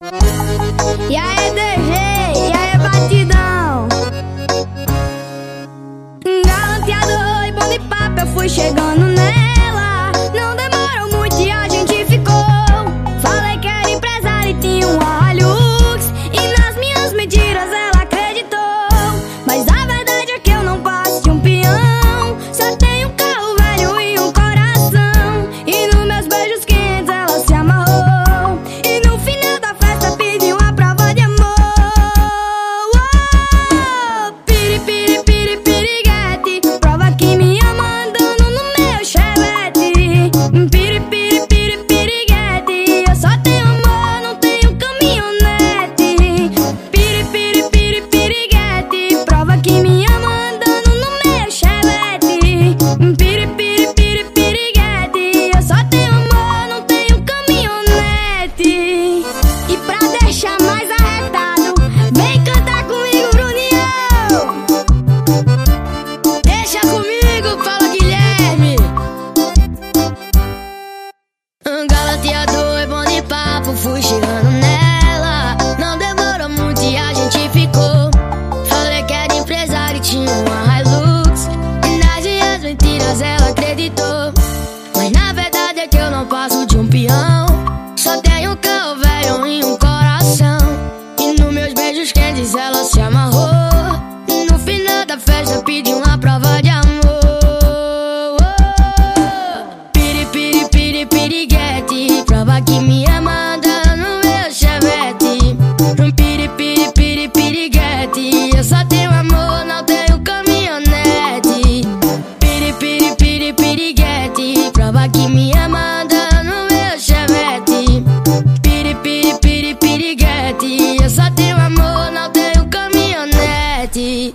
E aí, DG, e aí, batidão? Galanteado e bom de papo, eu fui chegando nela tempo fui chegando nela. Não demorou muito e a gente ficou. Falei que era empresário e tinha uma Hilux. E nas minhas mentiras ela acreditou. Mas na verdade é que eu não passo de um peão. Só tenho um carro velho e um coração. E nos meus beijos quentes ela se amarrou. E no final da festa pediu uma prova de amor. que me ama Eu só tenho amor, não tenho caminhonete. Piri, piri, piri, piriguete. Prova que me ama anda no meu chevette. Piri, piri, piri, piriguete. Eu só tenho amor, não tenho caminhonete.